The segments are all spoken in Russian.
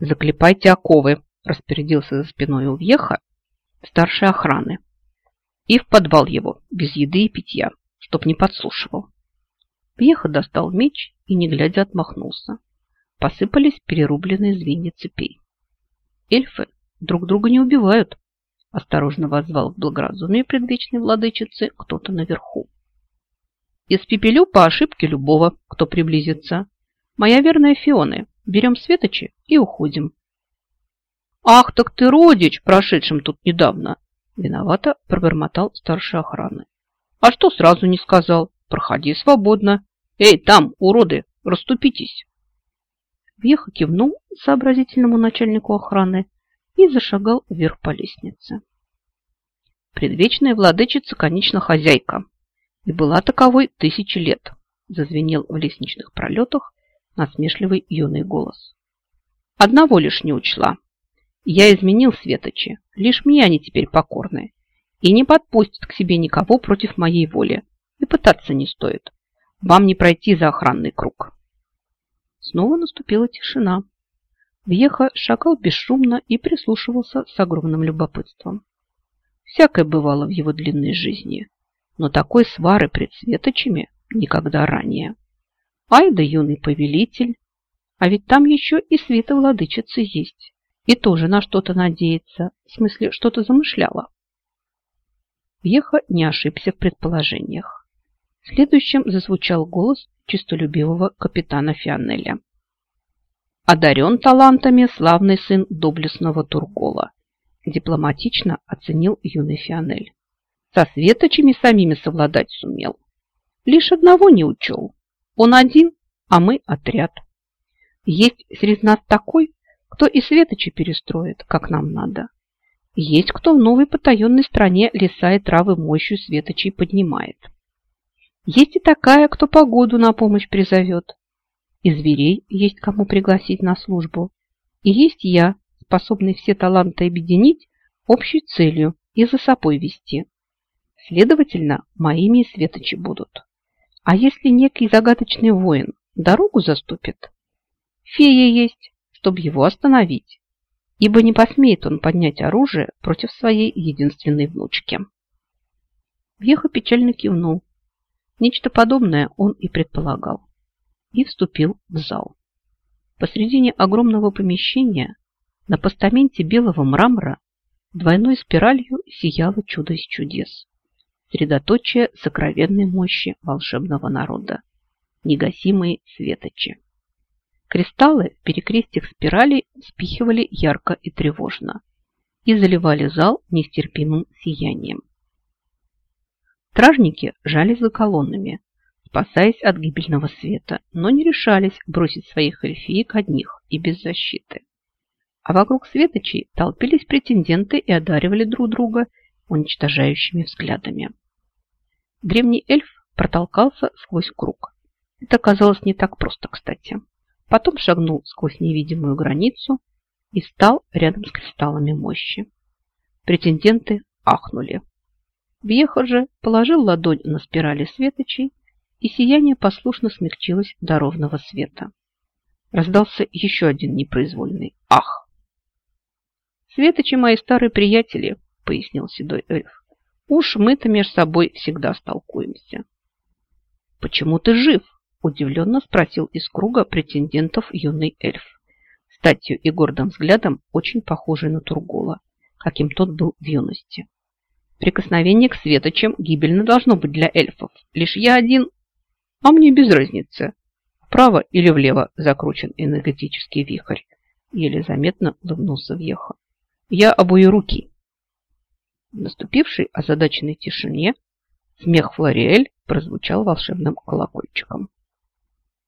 Заклепайте оковы, распорядился за спиной у Вьеха старшей охраны. И в подвал его, без еды и питья, чтоб не подслушивал. Вьеха достал меч и, не глядя, отмахнулся. Посыпались перерубленные звенья цепей. Эльфы друг друга не убивают, осторожно воззвал в благоразумие предвечной владычицы кто-то наверху. Испепелю по ошибке любого, кто приблизится. Моя верная Фионы, берем светочи и уходим. Ах, так ты родич, прошедшим тут недавно. Виновато пробормотал старший охраны. А что сразу не сказал? Проходи свободно. Эй, там, уроды, расступитесь. Вьеха кивнул сообразительному начальнику охраны и зашагал вверх по лестнице. Предвечная владычица, конечно, хозяйка, и была таковой тысячи лет, зазвенел в лестничных пролетах насмешливый юный голос. Одного лишь не учла. Я изменил светочи, лишь мне они теперь покорны, и не подпустят к себе никого против моей воли, и пытаться не стоит. Вам не пройти за охранный круг. Снова наступила тишина. Вьеха шагал бесшумно и прислушивался с огромным любопытством. Всякое бывало в его длинной жизни, но такой свары пред светочами никогда ранее. Ай да юный повелитель, а ведь там еще и света владычицы есть, и тоже на что-то надеется, в смысле что-то замышляла. Вьеха не ошибся в предположениях. Следующим зазвучал голос чистолюбивого капитана Фионеля. Одарен талантами славный сын доблестного Тургола. Дипломатично оценил юный Фионель. Со светочами самими совладать сумел. Лишь одного не учел. Он один, а мы отряд. Есть среди нас такой, кто и светочи перестроит, как нам надо. Есть кто в новой потаенной стране леса и травы мощью светочей поднимает. Есть и такая, кто погоду на помощь призовет. И зверей есть кому пригласить на службу. И есть я, способный все таланты объединить общей целью и за собой вести. Следовательно, моими и светочи будут. А если некий загадочный воин дорогу заступит, фея есть, чтобы его остановить, ибо не посмеет он поднять оружие против своей единственной внучки. Вьеха печально кивнул, Нечто подобное он и предполагал. И вступил в зал. Посредине огромного помещения на постаменте белого мрамора двойной спиралью сияло чудо из чудес. Средоточие сокровенной мощи волшебного народа. Негасимые светочи. Кристаллы в перекрестьях спиралей вспихивали ярко и тревожно и заливали зал нестерпимым сиянием. Стражники жались за колоннами, спасаясь от гибельного света, но не решались бросить своих эльфиек одних и без защиты. А вокруг светочей толпились претенденты и одаривали друг друга уничтожающими взглядами. Древний эльф протолкался сквозь круг. Это оказалось не так просто, кстати. Потом шагнул сквозь невидимую границу и стал рядом с кристаллами мощи. Претенденты ахнули. Вьеха же положил ладонь на спирали светочей, и сияние послушно смягчилось до ровного света. Раздался еще один непроизвольный «Ах!». «Светочи мои старые приятели», — пояснил седой эльф. «Уж мы-то между собой всегда столкуемся». «Почему ты жив?» – удивленно спросил из круга претендентов юный эльф. Статью и гордым взглядом очень похожий на Тургола, каким тот был в юности. Прикосновение к светочам гибельно должно быть для эльфов. Лишь я один, а мне без разницы. Вправо или влево закручен энергетический вихрь. Еле заметно улыбнулся Вьеха. Я обоюрукий. В наступившей озадаченной тишине смех Флориэль прозвучал волшебным колокольчиком.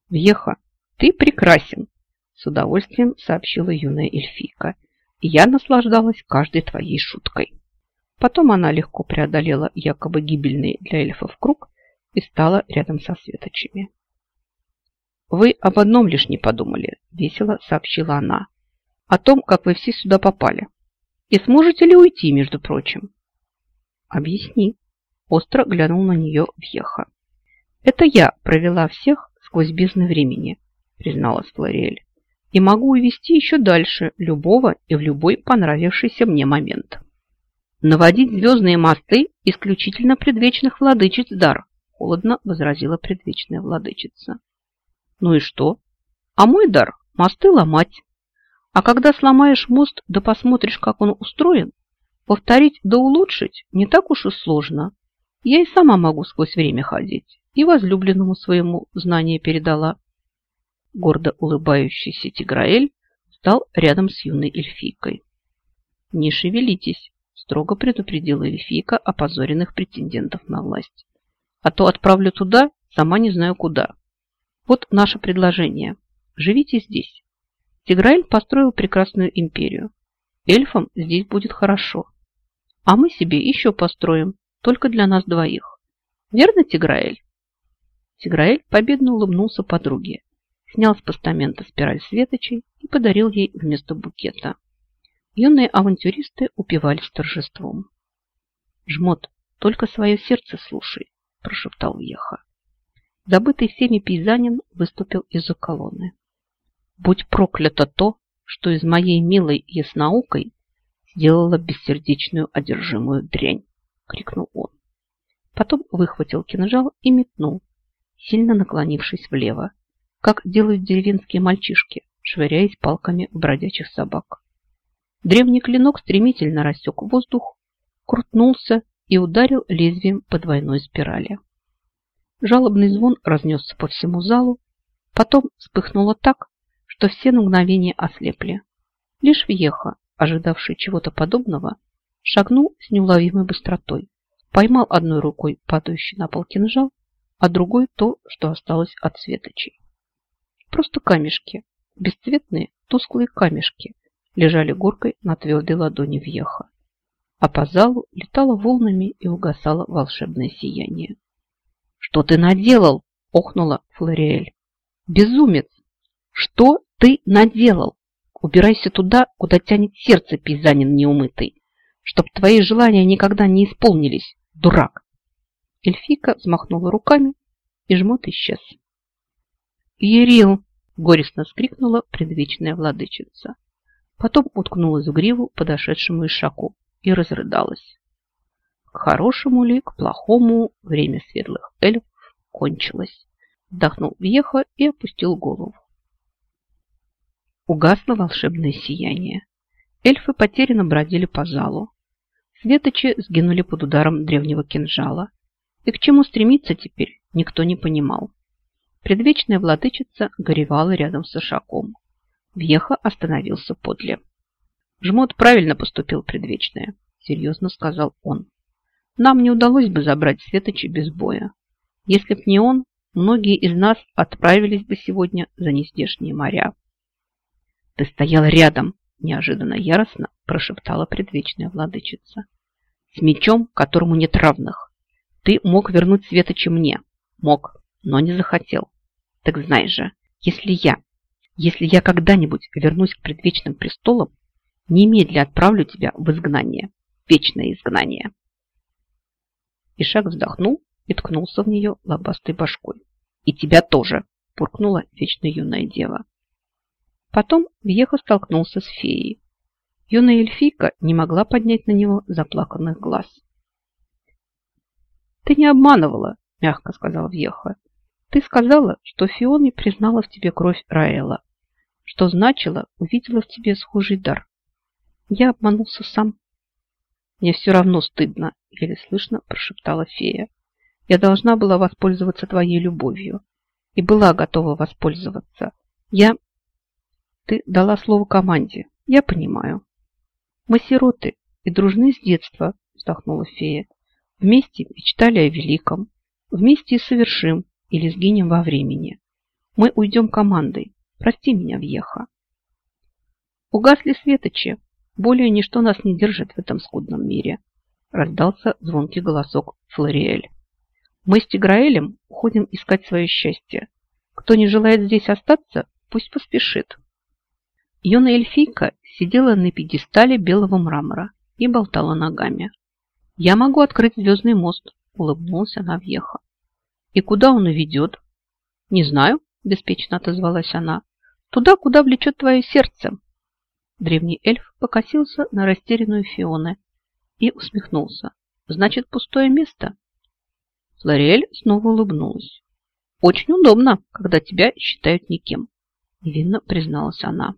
«Вьеха, ты прекрасен!» С удовольствием сообщила юная эльфийка. И я наслаждалась каждой твоей шуткой. Потом она легко преодолела якобы гибельный для эльфов круг и стала рядом со светочами. «Вы об одном лишь не подумали», – весело сообщила она. «О том, как вы все сюда попали. И сможете ли уйти, между прочим?» «Объясни», – остро глянул на нее Вьеха. «Это я провела всех сквозь бездны времени», – призналась Флориэль. и могу увести еще дальше любого и в любой понравившийся мне момент. Наводить звездные мосты исключительно предвечных владычиц дар, холодно возразила предвечная владычица. Ну и что? А мой дар – мосты ломать. А когда сломаешь мост, да посмотришь, как он устроен, повторить да улучшить не так уж и сложно. Я и сама могу сквозь время ходить, и возлюбленному своему знание передала. Гордо улыбающийся Тиграэль стал рядом с юной эльфийкой. «Не шевелитесь», – строго предупредила эльфийка опозоренных претендентов на власть. «А то отправлю туда, сама не знаю куда. Вот наше предложение. Живите здесь. Тиграэль построил прекрасную империю. Эльфам здесь будет хорошо. А мы себе еще построим, только для нас двоих. Верно, Тиграэль? Тиграэль победно улыбнулся подруге, снял с постамента спираль светочей и подарил ей вместо букета. Юные авантюристы упивались торжеством. «Жмот, только свое сердце слушай», – прошептал Еха. Забытый всеми пейзанин выступил из-за колонны. Будь проклято то, что из моей милой ясноукой сделала бессердечную одержимую дрянь, крикнул он. Потом выхватил кинжал и метнул, сильно наклонившись влево, как делают деревенские мальчишки, швыряясь палками в бродячих собак. Древний клинок стремительно рассек воздух, крутнулся и ударил лезвием по двойной спирали. Жалобный звон разнесся по всему залу, потом вспыхнуло так, что все на мгновение ослепли. Лишь Вьеха, ожидавший чего-то подобного, шагнул с неуловимой быстротой, поймал одной рукой падающий на пол кинжал, а другой то, что осталось от светочей. Просто камешки, бесцветные, тусклые камешки, лежали горкой на твердой ладони Вьеха, а по залу летало волнами и угасало волшебное сияние. «Что ты наделал?» – охнула Флориэль. «Безумец! Что ты наделал? Убирайся туда, куда тянет сердце, пейзанин неумытый, чтоб твои желания никогда не исполнились, дурак. Эльфика взмахнула руками, и жмот исчез. «Ерил!» – горестно скрикнула предвечная владычица. Потом уткнулась в гриву подошедшему Ишаку и разрыдалась. К хорошему ли, к плохому время светлых эльфов кончилось. Вдохнул Вьеха и опустил голову. Угасло волшебное сияние. Эльфы потерянно бродили по залу. Светочи сгинули под ударом древнего кинжала. И к чему стремиться теперь, никто не понимал. Предвечная владычица горевала рядом с Ишаком. Вьеха остановился подле. «Жмот правильно поступил, предвечная», — серьезно сказал он. «Нам не удалось бы забрать Светочи без боя. Если б не он, многие из нас отправились бы сегодня за нездешние моря. Ты стоял рядом, неожиданно яростно прошептала предвечная владычица. С мечом, которому нет равных. Ты мог вернуть Светоча мне. Мог, но не захотел. Так знай же, если я, если я когда-нибудь вернусь к предвечным престолам, немедля отправлю тебя в изгнание, вечное изгнание. Ишак вздохнул и ткнулся в нее лобастой башкой. И тебя тоже, буркнула вечно юная дева. Потом Вьеха столкнулся с феей. Юная эльфийка не могла поднять на него заплаканных глаз. «Ты не обманывала», – мягко сказал Вьеха. «Ты сказала, что Фиони признала в тебе кровь Раэла, что значило, увидела в тебе схожий дар. Я обманулся сам». «Мне все равно стыдно», – еле слышно прошептала фея. «Я должна была воспользоваться твоей любовью и была готова воспользоваться. Я ты дала слово команде. Я понимаю. Мы сироты и дружны с детства, вздохнула фея. Вместе мечтали о великом. Вместе и совершим или сгинем во времени. Мы уйдем командой. Прости меня, Вьеха. Угасли светочи. Более ничто нас не держит в этом скудном мире. Раздался звонкий голосок Флориэль. Мы с Тиграэлем уходим искать свое счастье. Кто не желает здесь остаться, пусть поспешит. Юная эльфийка сидела на пьедестале белого мрамора и болтала ногами. «Я могу открыть звездный мост», – улыбнулась она въеха. «И куда он уведет?» «Не знаю», – беспечно отозвалась она. Туда, куда влечет твое сердце. Древний эльф покосился на растерянную Фионы и усмехнулся. Значит, пустое место? Флориэль снова улыбнулась. Очень удобно, когда тебя считают никем. Невинно призналась она.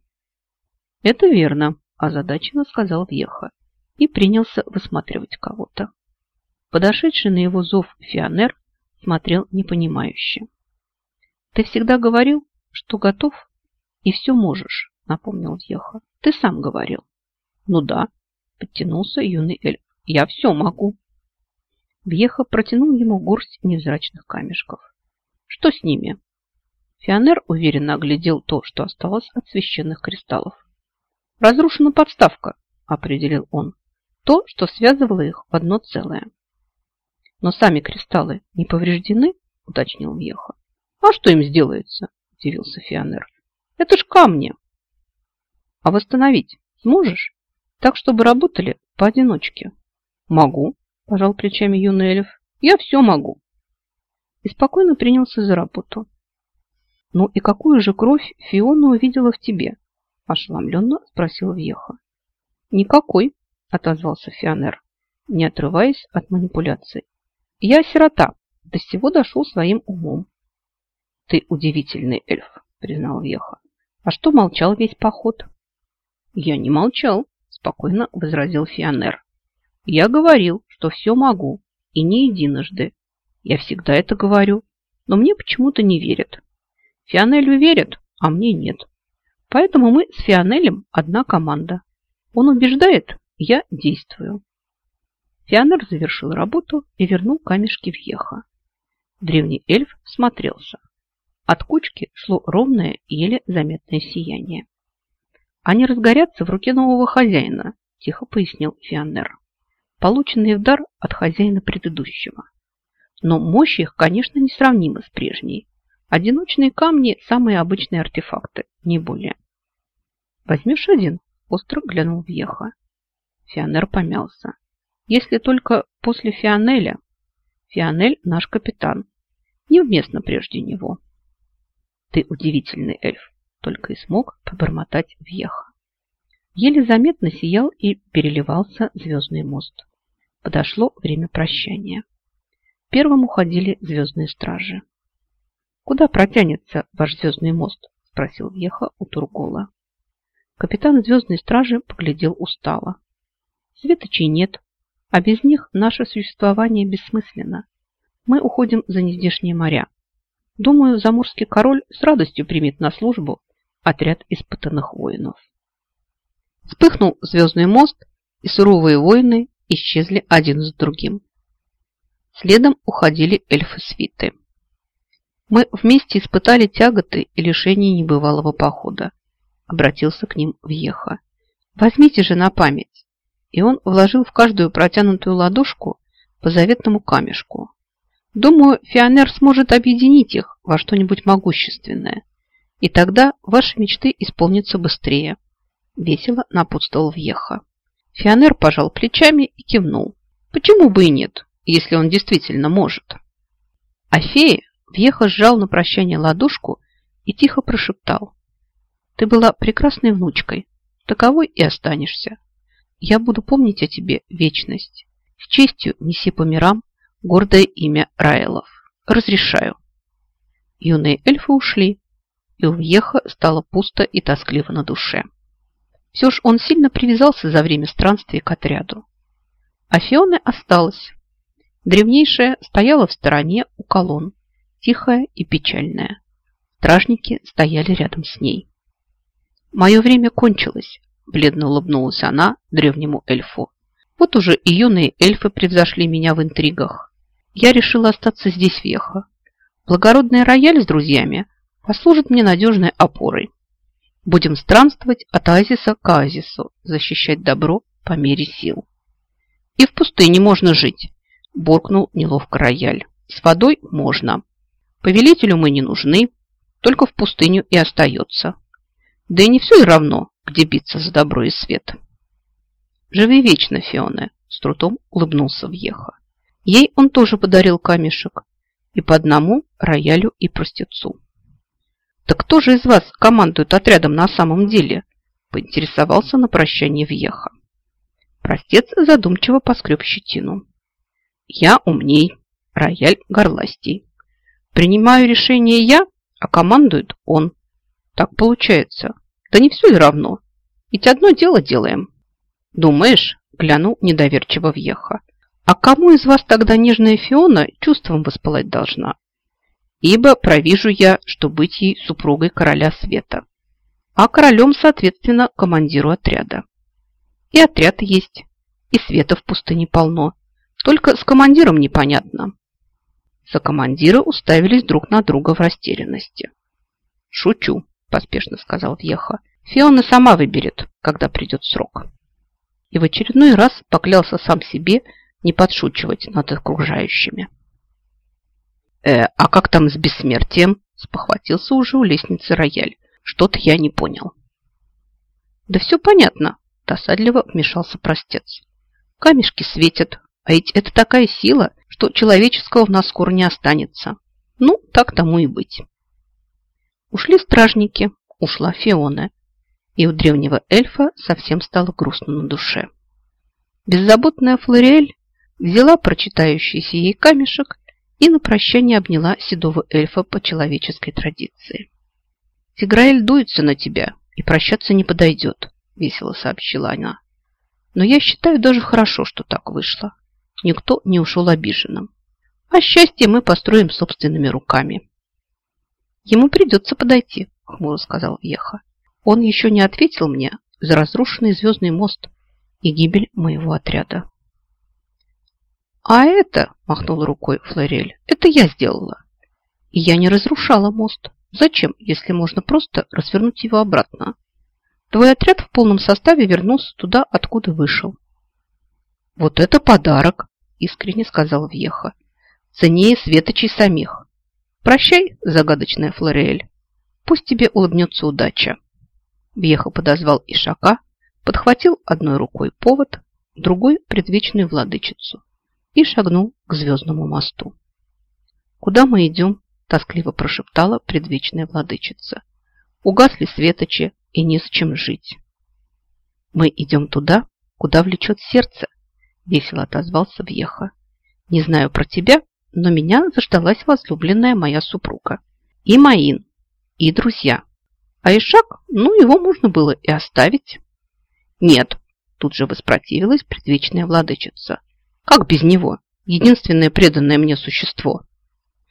Это верно, озадаченно сказал Вьеха и принялся высматривать кого-то. Подошедший на его зов Фионер смотрел непонимающе. «Ты всегда говорил, что готов и все можешь», — напомнил Вьеха. «Ты сам говорил». «Ну да», — подтянулся юный эльф. «Я все могу». Вьеха протянул ему горсть невзрачных камешков. «Что с ними?» Фионер уверенно оглядел то, что осталось от священных кристаллов. «Разрушена подставка», — определил он. «То, что связывало их в одно целое». «Но сами кристаллы не повреждены?» — уточнил Вьеха. «А что им сделается?» – удивился Фионер. «Это ж камни!» «А восстановить сможешь? Так, чтобы работали поодиночке?» «Могу», – пожал плечами юный эльф. «Я все могу». И спокойно принялся за работу. «Ну и какую же кровь Фиона увидела в тебе?» – ошеломленно спросил Вьеха. «Никакой», – отозвался Фионер, не отрываясь от манипуляций. «Я сирота, до всего дошел своим умом. Ты удивительный эльф, признал Веха. А что молчал весь поход? Я не молчал, спокойно возразил Фионер. Я говорил, что все могу, и не единожды. Я всегда это говорю, но мне почему-то не верят. Фионелю верят, а мне нет. Поэтому мы с Фионелем одна команда. Он убеждает, я действую. Фионер завершил работу и вернул камешки в Еха. Древний эльф смотрелся. От кучки шло ровное, еле заметное сияние. «Они разгорятся в руке нового хозяина», – тихо пояснил Фионер. «Полученный в дар от хозяина предыдущего. Но мощь их, конечно, несравнима с прежней. Одиночные камни – самые обычные артефакты, не более». «Возьмешь один?» – остро глянул Вьеха. Фионер помялся. «Если только после Фионеля. Фионель – наш капитан. Невместно прежде него». Ты удивительный эльф, только и смог побормотать Вьеха. Еле заметно сиял и переливался звездный мост. Подошло время прощания. Первым уходили звездные стражи. «Куда протянется ваш звездный мост?» – спросил Вьеха у Тургола. Капитан звездной стражи поглядел устало. «Светочей нет, а без них наше существование бессмысленно. Мы уходим за нездешние моря, Думаю, заморский король с радостью примет на службу отряд испытанных воинов. Вспыхнул звездный мост, и суровые воины исчезли один за другим. Следом уходили эльфы-свиты. Мы вместе испытали тяготы и лишения небывалого похода. Обратился к ним Вьеха. Возьмите же на память. И он вложил в каждую протянутую ладошку по заветному камешку. Думаю, Фионер сможет объединить их во что-нибудь могущественное. И тогда ваши мечты исполнятся быстрее. Весело напутствовал Вьеха. Фионер пожал плечами и кивнул. Почему бы и нет, если он действительно может? А фея Вьеха сжал на прощание ладошку и тихо прошептал. Ты была прекрасной внучкой, таковой и останешься. Я буду помнить о тебе вечность. С честью неси по мирам гордое имя Раэлов. Разрешаю. Юные эльфы ушли, и у Вьеха стало пусто и тоскливо на душе. Все ж он сильно привязался за время странствия к отряду. А Фионе осталась. Древнейшая стояла в стороне у колонн, тихая и печальная. Стражники стояли рядом с ней. «Мое время кончилось», – бледно улыбнулась она древнему эльфу. «Вот уже и юные эльфы превзошли меня в интригах я решила остаться здесь веха. Благородный рояль с друзьями послужит мне надежной опорой. Будем странствовать от оазиса к оазису, защищать добро по мере сил. И в пустыне можно жить, буркнул неловко рояль. С водой можно. Повелителю мы не нужны, только в пустыню и остается. Да и не все и равно, где биться за добро и свет. Живи вечно, Фионе, с трудом улыбнулся Вьеха. Ей он тоже подарил камешек. И по одному роялю и простецу. Так кто же из вас командует отрядом на самом деле? Поинтересовался на прощание Вьеха. Простец задумчиво поскреб щетину. Я умней, рояль горластей. Принимаю решение я, а командует он. Так получается. Да не все ли равно? Ведь одно дело делаем. Думаешь, глянул недоверчиво Вьеха. А кому из вас тогда нежная Фиона чувством воспалать должна? Ибо провижу я, что быть ей супругой короля света, а королем, соответственно, командиру отряда. И отряд есть, и света в пустыне полно, только с командиром непонятно. За командира уставились друг на друга в растерянности. «Шучу», – поспешно сказал Вьеха. «Фиона сама выберет, когда придет срок». И в очередной раз поклялся сам себе не подшучивать над окружающими. «Э, а как там с бессмертием?» – спохватился уже у лестницы рояль. «Что-то я не понял». «Да все понятно», – досадливо вмешался простец. «Камешки светят, а ведь это такая сила, что человеческого в нас скоро не останется. Ну, так тому и быть». Ушли стражники, ушла Фиона, и у древнего эльфа совсем стало грустно на душе. Беззаботная Флориэль взяла прочитающийся ей камешек и на прощание обняла седого эльфа по человеческой традиции. «Тиграэль дуется на тебя и прощаться не подойдет», – весело сообщила она. «Но я считаю даже хорошо, что так вышло. Никто не ушел обиженным. А счастье мы построим собственными руками». «Ему придется подойти», – хмуро сказал Еха. «Он еще не ответил мне за разрушенный звездный мост и гибель моего отряда». «А это, — махнула рукой Флорель, — это я сделала. И я не разрушала мост. Зачем, если можно просто развернуть его обратно? Твой отряд в полном составе вернулся туда, откуда вышел». «Вот это подарок!» – искренне сказала Вьеха. «Ценнее светочей самих. Прощай, загадочная Флорель. Пусть тебе улыбнется удача». Вьеха подозвал Ишака, подхватил одной рукой повод, другой – предвечную владычицу и шагнул к звездному мосту. «Куда мы идем?» – тоскливо прошептала предвечная владычица. «Угасли светочи, и не с чем жить». «Мы идем туда, куда влечет сердце», – весело отозвался Вьеха. «Не знаю про тебя, но меня заждалась возлюбленная моя супруга. И Маин, и друзья. А Ишак, ну, его можно было и оставить». «Нет», – тут же воспротивилась предвечная владычица – как без него? Единственное преданное мне существо.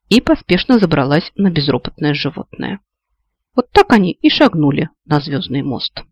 И поспешно забралась на безропотное животное. Вот так они и шагнули на звездный мост.